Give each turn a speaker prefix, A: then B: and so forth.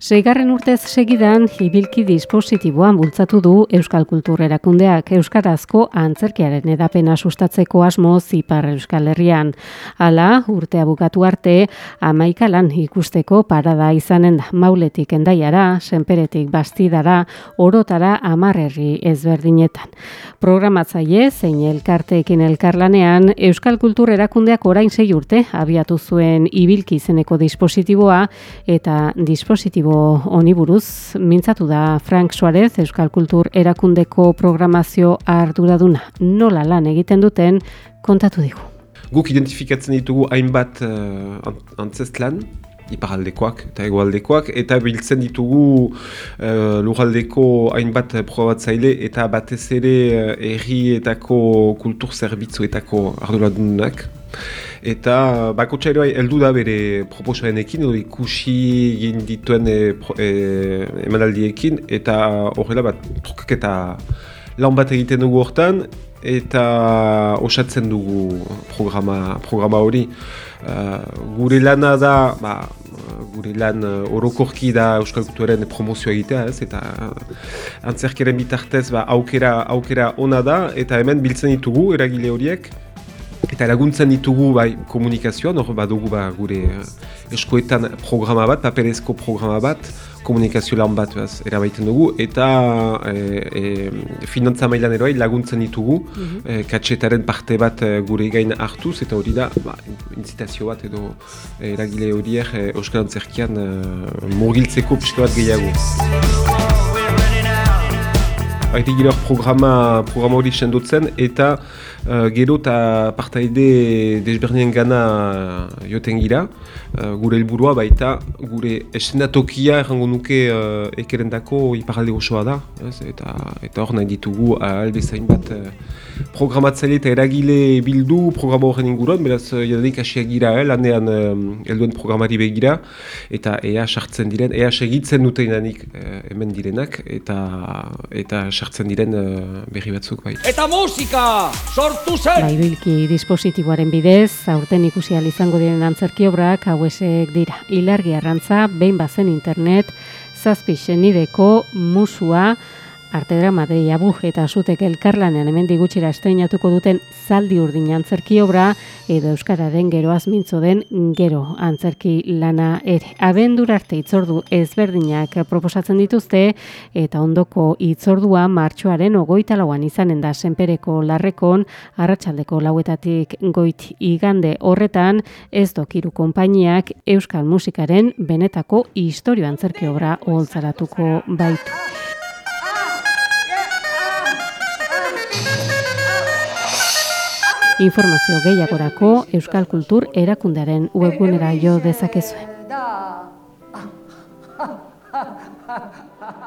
A: Seigarren urtez segidan ibilki dispositiboan bultzatu du Euskal Kultur Erakundeak Euskarazko antzerkiaren edapena sustatzeko asmo zipar Euskal Herrian. Hala, urtea bukatu arte, amaika lan ikusteko parada izanen da mauletik endaiara, senperetik bastidara, orotara amarrerri ezberdinetan. Programatzaile, zein elkarteekin elkarlanean, Euskal Kultur Erakundeak orain sei urte abiatu zuen ibilki izeneko dispositiboa eta dispositibo honi buruz mintzatu da Frank Suarez Euskal Kultur Erakundeko programazio arduraduna nola lan egiten duten kontatu digu.
B: Guk identifikatzen ditugu hainbat uh, antzestlan, iparaldekoak eta egoaldekoak, eta biltzen ditugu uh, luraldeko hainbat probatzaile eta batez ere uh, errietako kultur zerbitzuetako arduradunak. Eta bakotxa ere bai, heldu da bere proposamenekin edo ikusi egin dituen e, e, emanaldiekin eta horrela bat trukak eta lan bat egiten dugu hortan eta osatzen dugu programa, programa hori. Uh, gure lana da, ba, gure lan orokorki da Euskal Kultuaren promozioa egitea, ez? eta antzerkeren bitartez ba, aukera, aukera ona da, eta hemen biltzen ditugu eragile horiek, Eta laguntzen ditugu bai, komunikazioan, hor badugu ba, gure uh, eskoetan programa bat, paperezko programa bat, komunikazio lan bat baz, erabaiten dugu, eta e, e, finantza mailan eroai laguntzen ditugu, mm katsetaren parte bat gure gain hartuz, eta hori da, ba, incitazio bat edo eragile horiek e, Euskal Antzerkian e, murgiltzeko pixka bat gehiago. Gero programa, programa hori sendotzen eta uh, gero eta partaide desberdinen gana joten gira. Uh, gure helburua baita gure esenatokia errango nuke uh, ekerendako iparalde osoa da. Ez? Eta, eta hor nahi ditugu albezain bat uh, programatzaile eta eragile bildu programa horren inguruan. Beraz, uh, jadanik asiak gira, eh, lanean um, helduen programari begira. Eta ea sartzen diren, ea segitzen duteinanik uh, hemen direnak. Eta, eta sartzen diren uh, berri batzuk bai.
C: Eta musika sortu zen!
A: Bai, bilki dispositiboaren bidez, aurten ikusi izango diren antzerki obrak hauesek dira. Ilargi arrantza, behin bazen internet, zazpi senideko musua, Artedra Madri Abu eta Zutek elkarlanean hemen digutxira esteinatuko duten zaldi urdin antzerki obra edo Euskararen geroaz mintzo den gero antzerki lana ere. Abendur arte itzordu ezberdinak proposatzen dituzte eta ondoko itzordua martxoaren ogoita lauan izanen da senpereko larrekon arratsaldeko lauetatik goit igande horretan ez dokiru konpainiak Euskal Musikaren benetako historio antzerki obra oholtzaratuko baitu. Informazio gehiagorako Euskal Kultur erakundearen webgunera jo dezakezuen.